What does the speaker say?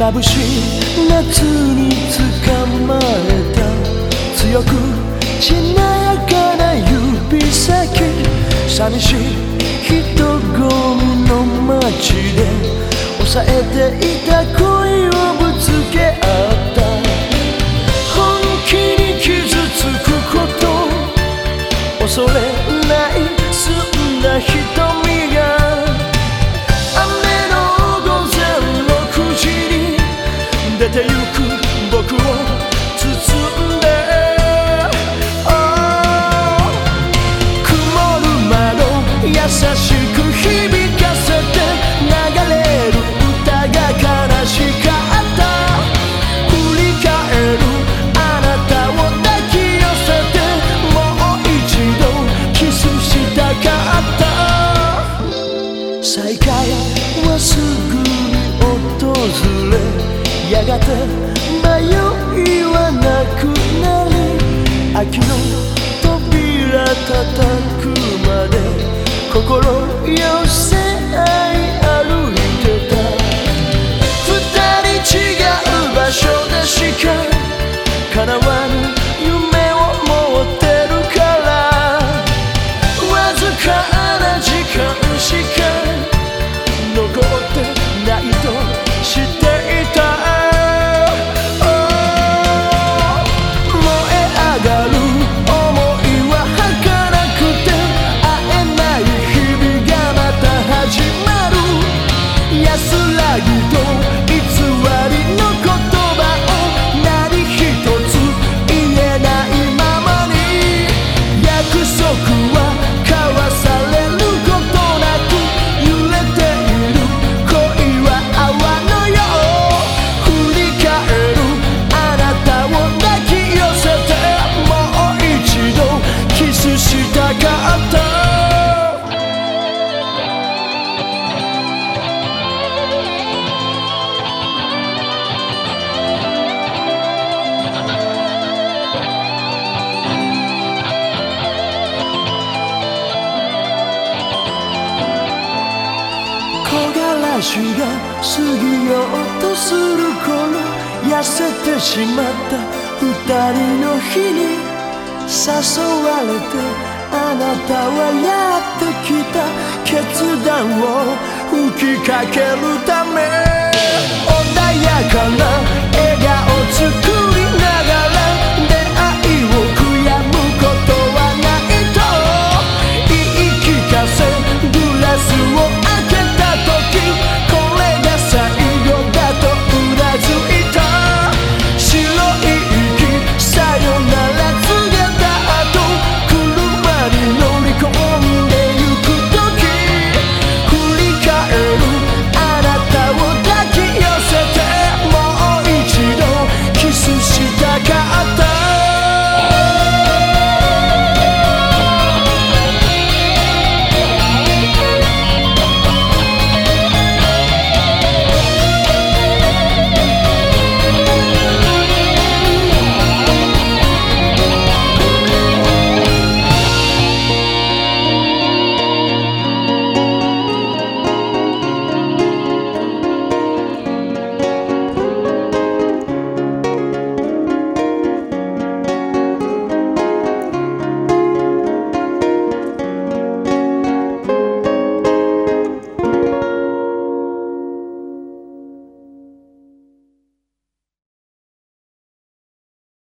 眩しい夏に捕まえた。強くしなやかな指先。寂しい人混みの街で。抑えていたてゆくやがて迷いはなくなる秋の扉叩くまで心よせ私が過ぎようとする頃痩せてしまった二人の日に誘われてあなたはやってきた決断を吹きかけるため